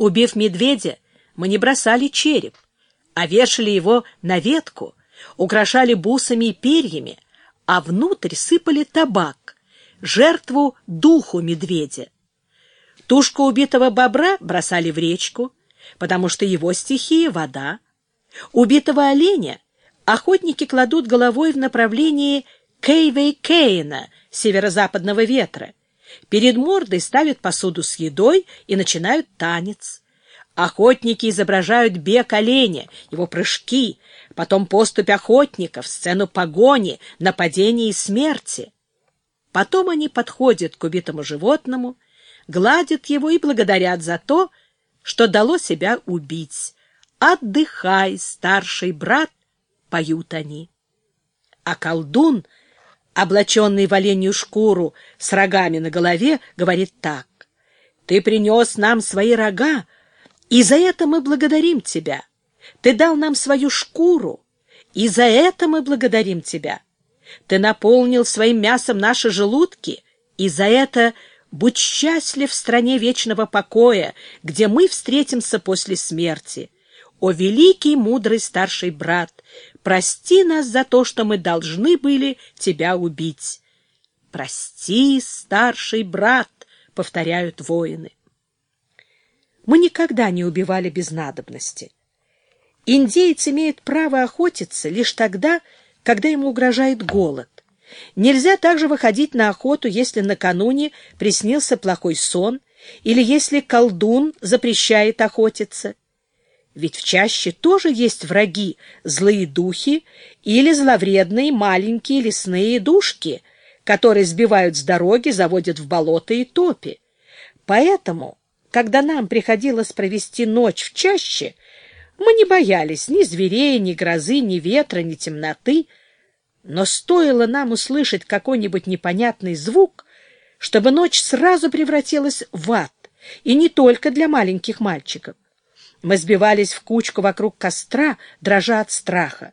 Убив медведя, мы не бросали череп, а вешали его на ветку, украшали бусами и перьями, а внутрь сыпали табак, жертву духу медведя. Тушку убитого бобра бросали в речку, потому что его стихия — вода. Убитого оленя охотники кладут головой в направлении Кейвей-Кейна, северо-западного ветра. Перед мордой ставят посуду с едой и начинают танец. Охотники изображают бег оленя, его прыжки, потом поступь охотников, сцену погони, нападения и смерти. Потом они подходят к убитому животному, гладят его и благодарят за то, что дало себя убить. «Отдыхай, старший брат!» — поют они. А колдун, облаченный в оленью шкуру с рогами на голове, говорит так. «Ты принес нам свои рога, и за это мы благодарим тебя. Ты дал нам свою шкуру, и за это мы благодарим тебя. Ты наполнил своим мясом наши желудки, и за это будь счастлив в стране вечного покоя, где мы встретимся после смерти. О, великий мудрый старший брат, прости нас за то, что мы должны были тебя убить. Прости, старший брат, повторяют воины. Мы никогда не убивали без надобности. Индеец имеет право охотиться лишь тогда, когда ему угрожает голод. Нельзя также выходить на охоту, если накануне приснился плохой сон или если колдун запрещает охотиться. Ведь в чаще тоже есть враги, злые духи или зловредные маленькие лесные душки, которые сбивают с дороги, заводят в болото и топи. Поэтому, когда нам приходилось провести ночь в чаще, мы не боялись ни зверей, ни грозы, ни ветра, ни темноты, но стоило нам услышать какой-нибудь непонятный звук, чтобы ночь сразу превратилась в ад, и не только для маленьких мальчиков. Мы сбивались в кучку вокруг костра, дрожа от страха.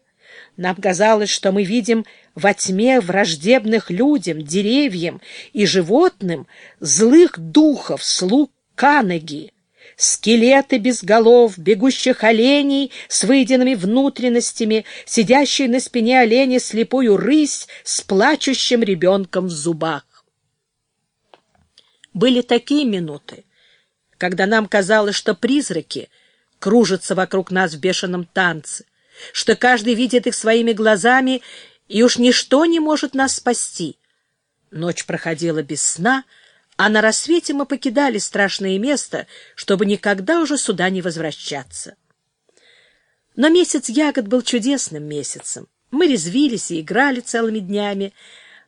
Нам казалось, что мы видим во тьме враждебных людям, деревьям и животным злых духов, слуг Канеги скелеты без голов, бегущих оленей с выеденными внутренностями, сидящие на спине оленя слепую рысь с плачущим ребенком в зубах. Были такие минуты, когда нам казалось, что призраки кружатся вокруг нас в бешеном танце, что каждый видит их своими глазами, и уж ничто не может нас спасти. Ночь проходила без сна, а на рассвете мы покидали страшное место, чтобы никогда уже сюда не возвращаться. Но месяц ягод был чудесным месяцем. Мы резвились и играли целыми днями,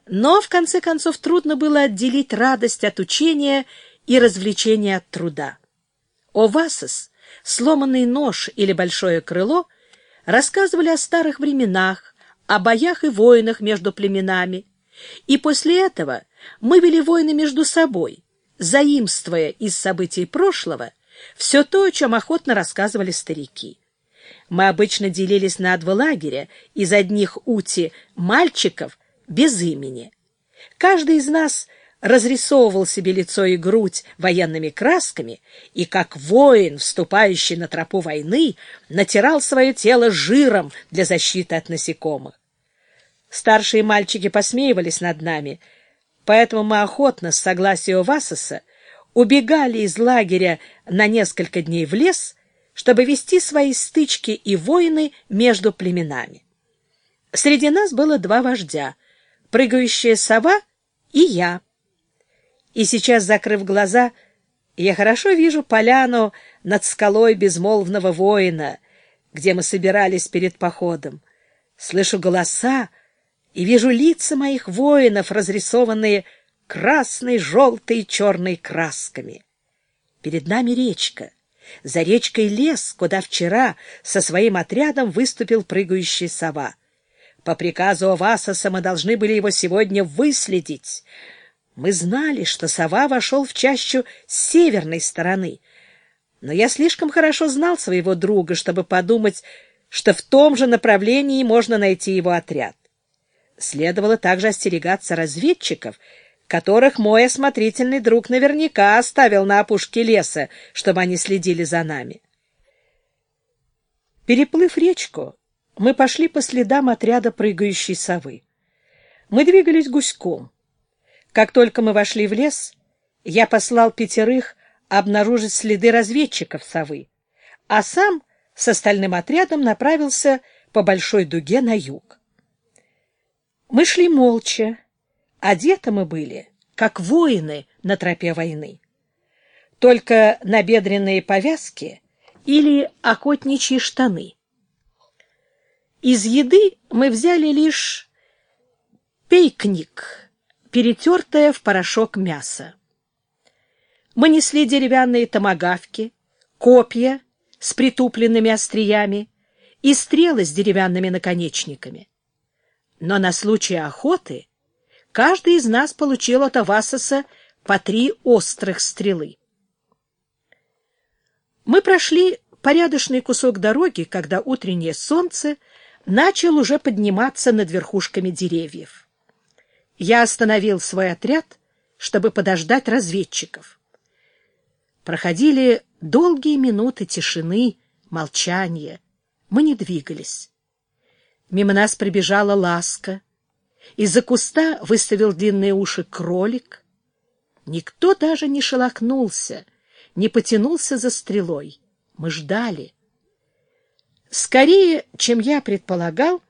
но, в конце концов, трудно было отделить радость от учения и развлечения от труда. О Васос, сломанный нож или большое крыло рассказывали о старых временах, о боях и войнах между племенами, и после этого мы вели войны между собой, заимствуя из событий прошлого все то, о чем охотно рассказывали старики. Мы обычно делились на два лагеря, из одних ути мальчиков без имени. Каждый из нас разрисовывал себе лицо и грудь военными красками и, как воин, вступающий на тропу войны, натирал свое тело жиром для защиты от насекомых. Старшие мальчики посмеивались над нами — Поэтому мы охотно, с согласия Васоса, убегали из лагеря на несколько дней в лес, чтобы вести свои стычки и войны между племенами. Среди нас было два вождя — прыгающая сова и я. И сейчас, закрыв глаза, я хорошо вижу поляну над скалой безмолвного воина, где мы собирались перед походом. Слышу голоса, и вижу лица моих воинов, разрисованные красной, желтой и черной красками. Перед нами речка. За речкой лес, куда вчера со своим отрядом выступил прыгающий сова. По приказу Овасоса мы должны были его сегодня выследить. Мы знали, что сова вошел в чащу с северной стороны, но я слишком хорошо знал своего друга, чтобы подумать, что в том же направлении можно найти его отряд. Следовало также остерегаться разведчиков, которых мой осмотрительный друг наверняка оставил на опушке леса, чтобы они следили за нами. Переплыв речку, мы пошли по следам отряда прыгающей совы. Мы двигались гуськом. Как только мы вошли в лес, я послал пятерых обнаружить следы разведчиков совы, а сам с остальным отрядом направился по большой дуге на юг. Мы шли молча. Одеты мы были, как воины на тропе войны. Только набедренные повязки или охотничьи штаны. Из еды мы взяли лишь пейкник, перетертое в порошок мясо. Мы несли деревянные томагавки, копья с притупленными остриями и стрелы с деревянными наконечниками. Но на случай охоты каждый из нас получил от Авасоса по три острых стрелы. Мы прошли порядочный кусок дороги, когда утреннее солнце начал уже подниматься над верхушками деревьев. Я остановил свой отряд, чтобы подождать разведчиков. Проходили долгие минуты тишины, молчания. Мы не двигались. Мимо нас прибежала ласка. Из-за куста выставил длинные уши кролик. Никто даже не шелохнулся, не потянулся за стрелой. Мы ждали. Скорее, чем я предполагал,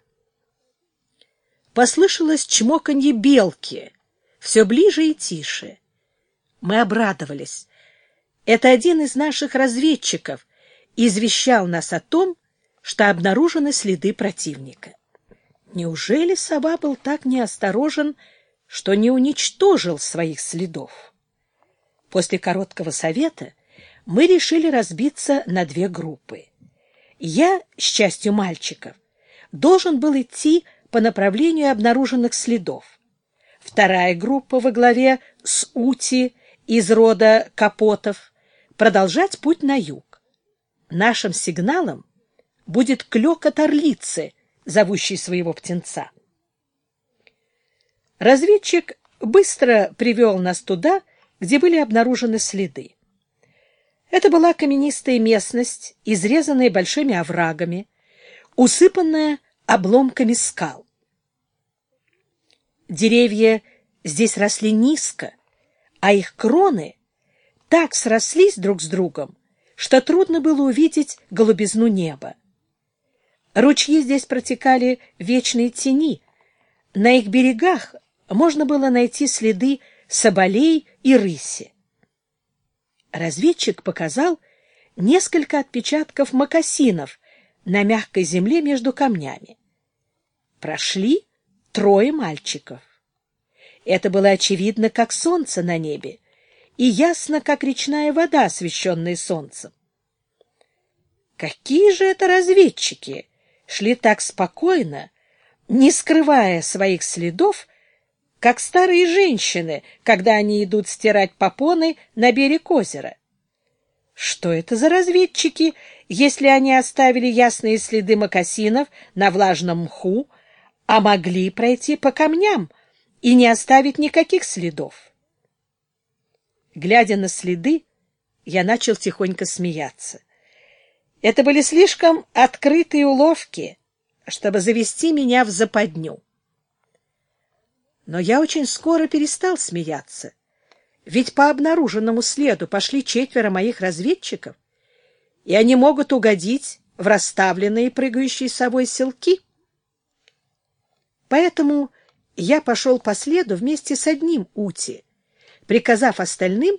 послышалось чмоканье белки, все ближе и тише. Мы обрадовались. Это один из наших разведчиков извещал нас о том, что обнаружены следы противника. Неужели сова был так неосторожен, что не уничтожил своих следов? После короткого совета мы решили разбиться на две группы. Я, с частью мальчиков, должен был идти по направлению обнаруженных следов. Вторая группа во главе с Ути из рода Капотов продолжать путь на юг. Нашим сигналом будет клёкот орлицы, зовущей своего птенца. Разведчик быстро привел нас туда, где были обнаружены следы. Это была каменистая местность, изрезанная большими оврагами, усыпанная обломками скал. Деревья здесь росли низко, а их кроны так срослись друг с другом, что трудно было увидеть голубизну неба. Ручьи здесь протекали в вечной тени. На их берегах можно было найти следы соболей и рыси. Разведчик показал несколько отпечатков мокасинов на мягкой земле между камнями. Прошли трое мальчиков. Это было очевидно, как солнце на небе, и ясно, как речная вода, освещенная солнцем. Какие же это разведчики шли так спокойно, не скрывая своих следов, как старые женщины, когда они идут стирать попоны на берег озера. Что это за разведчики, если они оставили ясные следы мокасинов на влажном мху, а могли пройти по камням и не оставить никаких следов? Глядя на следы, я начал тихонько смеяться. Это были слишком открытые уловки, чтобы завести меня в западню. Но я очень скоро перестал смеяться, ведь по обнаруженному следу пошли четверо моих разведчиков, и они могут угодить в расставленные прыгающие собой селки. Поэтому я пошел по следу вместе с одним Ути — приказав остальным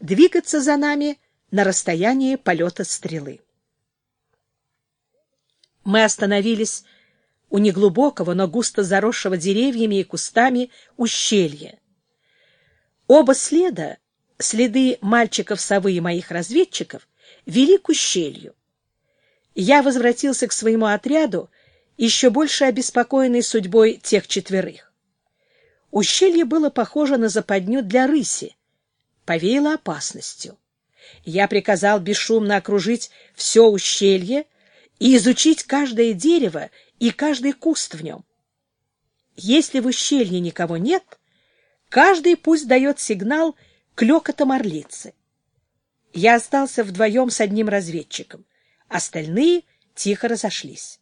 двигаться за нами на расстояние полета стрелы. Мы остановились у неглубокого, но густо заросшего деревьями и кустами ущелья. Оба следа, следы мальчиков-совы и моих разведчиков, вели к ущелью. Я возвратился к своему отряду, еще больше обеспокоенный судьбой тех четверых. Ущелье было похоже на западню для рыси, повеяло опасностью. Я приказал бесшумно окружить все ущелье и изучить каждое дерево и каждый куст в нем. Если в ущелье никого нет, Каждый пусть дает сигнал клёкотом орлицы. Я остался вдвоем с одним разведчиком. Остальные тихо разошлись.